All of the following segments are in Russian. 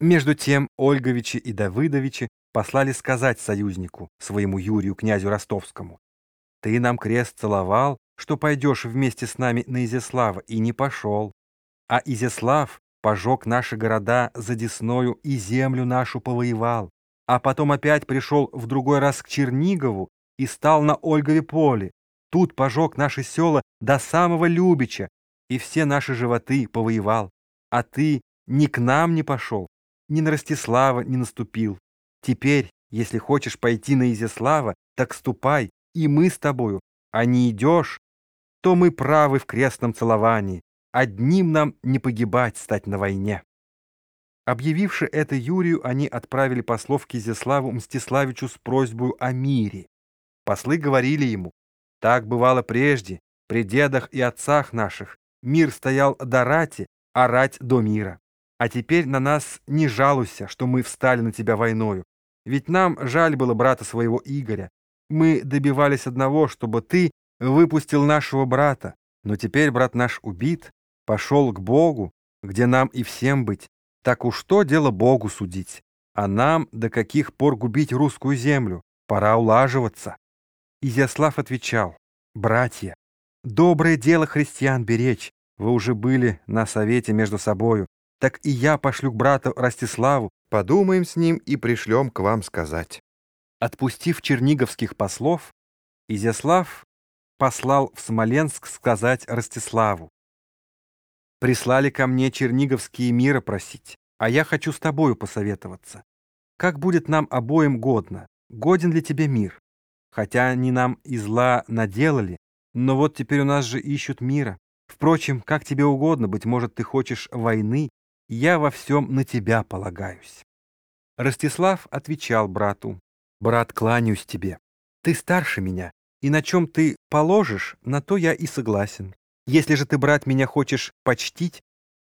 Между тем Ольговичи и Давыдовичи послали сказать союзнику, своему Юрию, князю Ростовскому, «Ты нам крест целовал, что пойдешь вместе с нами на Изяслава, и не пошел. А Изяслав пожег наши города за Десною и землю нашу повоевал, а потом опять пришел в другой раз к Чернигову и стал на Ольгове поле. Тут пожег наши села до самого Любича, и все наши животы повоевал. А ты ни к нам не пошел, ни на Ростислава не наступил. Теперь, если хочешь пойти на Изяслава, так ступай, и мы с тобою. А не идешь, то мы правы в крестном целовании. Одним нам не погибать стать на войне. Объявивши это Юрию, они отправили послов к Изяславу Мстиславичу с просьбой о мире. Послы говорили ему, так бывало прежде, при дедах и отцах наших, мир стоял до рати, а рать до мира. А теперь на нас не жалуйся, что мы встали на тебя войною. Ведь нам жаль было брата своего Игоря. Мы добивались одного, чтобы ты выпустил нашего брата. Но теперь брат наш убит, пошел к Богу, где нам и всем быть. Так уж что дело Богу судить? А нам до каких пор губить русскую землю? Пора улаживаться. Изяслав отвечал, «Братья, доброе дело христиан беречь. Вы уже были на совете между собою так и я пошлю к брату Ростиславу, подумаем с ним и пришлем к вам сказать». Отпустив черниговских послов, Изяслав послал в Смоленск сказать Ростиславу. «Прислали ко мне черниговские мира просить, а я хочу с тобою посоветоваться. Как будет нам обоим годно? Годен ли тебе мир? Хотя они нам и зла наделали, но вот теперь у нас же ищут мира. Впрочем, как тебе угодно, быть может, ты хочешь войны, я во всем на тебя полагаюсь. Ростислав отвечал брату, «Брат, кланяюсь тебе. Ты старше меня, и на чем ты положишь, на то я и согласен. Если же ты, брат, меня хочешь почтить,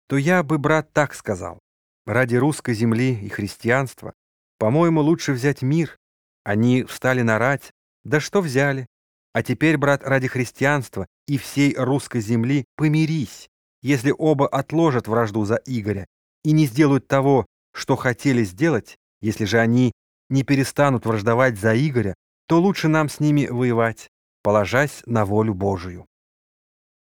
то я бы, брат, так сказал. Ради русской земли и христианства, по-моему, лучше взять мир. Они встали на рать, да что взяли? А теперь, брат, ради христианства и всей русской земли помирись если оба отложат вражду за Игоря и не сделают того, что хотели сделать, если же они не перестанут враждовать за Игоря, то лучше нам с ними воевать, положась на волю Божию.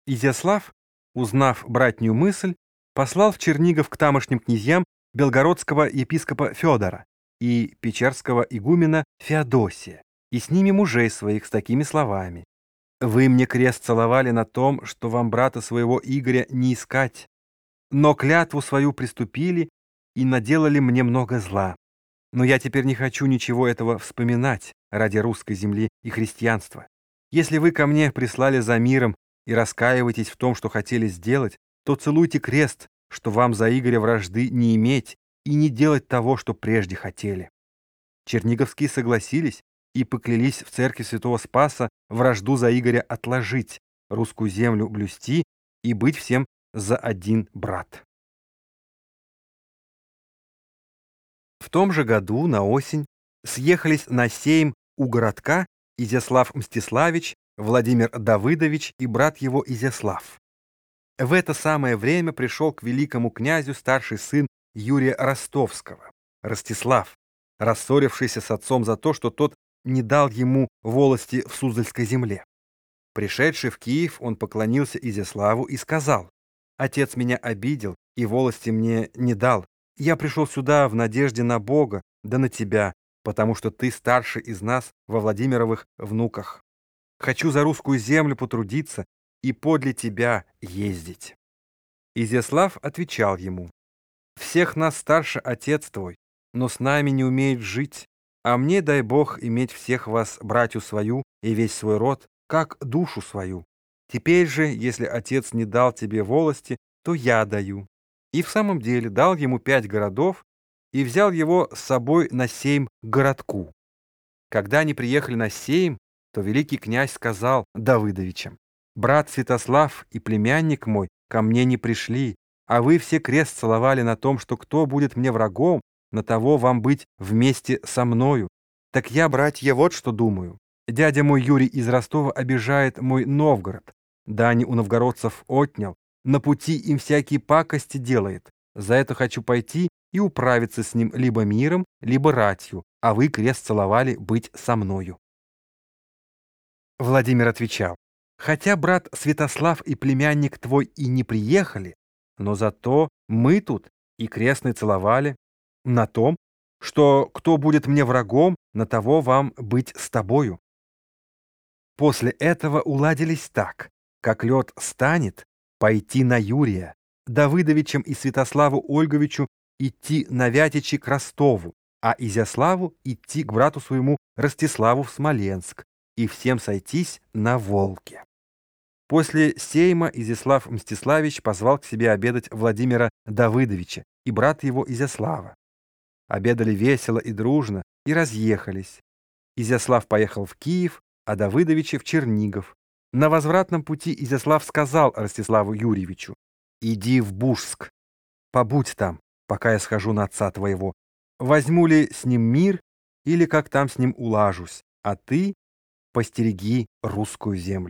Изяслав, узнав братнюю мысль, послал в Чернигов к тамошним князьям белгородского епископа Федора и печерского игумена Феодосия, и с ними мужей своих с такими словами. Вы мне крест целовали на том, что вам брата своего Игоря не искать, но клятву свою приступили и наделали мне много зла. Но я теперь не хочу ничего этого вспоминать ради русской земли и христианства. Если вы ко мне прислали за миром и раскаиваетесь в том, что хотели сделать, то целуйте крест, что вам за Игоря вражды не иметь и не делать того, что прежде хотели. Черниговские согласились, и поклялись в церкви святого Спаса вражду за Игоря отложить, русскую землю блюсти и быть всем за один брат. В том же году, на осень, съехались на сейм у городка Изяслав Мстиславич, Владимир Давыдович и брат его Изяслав. В это самое время пришел к великому князю старший сын Юрия Ростовского, Ростислав, рассорившийся с отцом за то, что тот не дал ему волости в Суздальской земле. Пришедший в Киев, он поклонился Изяславу и сказал, «Отец меня обидел и волости мне не дал. Я пришел сюда в надежде на Бога, да на тебя, потому что ты старший из нас во Владимировых внуках. Хочу за русскую землю потрудиться и подле тебя ездить». Изяслав отвечал ему, «Всех нас старше отец твой, но с нами не умеет жить. А мне, дай Бог, иметь всех вас, братью свою, и весь свой род, как душу свою. Теперь же, если отец не дал тебе волости, то я даю. И в самом деле дал ему пять городов и взял его с собой на сейм городку. Когда они приехали на сейм, то великий князь сказал Давыдовичам, «Брат Святослав и племянник мой ко мне не пришли, а вы все крест целовали на том, что кто будет мне врагом, на того вам быть вместе со мною. Так я, братья, вот что думаю. Дядя мой Юрий из Ростова обижает мой Новгород. Дани у новгородцев отнял, на пути им всякие пакости делает. За это хочу пойти и управиться с ним либо миром, либо ратью, а вы крест целовали быть со мною. Владимир отвечал, хотя брат Святослав и племянник твой и не приехали, но зато мы тут и крестный целовали на том, что кто будет мне врагом, на того вам быть с тобою. После этого уладились так, как лед станет, пойти на Юрия, Давыдовичем и Святославу Ольговичу идти на Вятичи к Ростову, а Изяславу идти к брату своему Ростиславу в Смоленск и всем сойтись на Волге. После сейма Изяслав Мстиславич позвал к себе обедать Владимира Давыдовича и брата его Изяслава. Обедали весело и дружно и разъехались. Изяслав поехал в Киев, а Давыдовича в Чернигов. На возвратном пути Изяслав сказал Ростиславу Юрьевичу, «Иди в Бужск, побудь там, пока я схожу на отца твоего. Возьму ли с ним мир или как там с ним улажусь, а ты постереги русскую землю».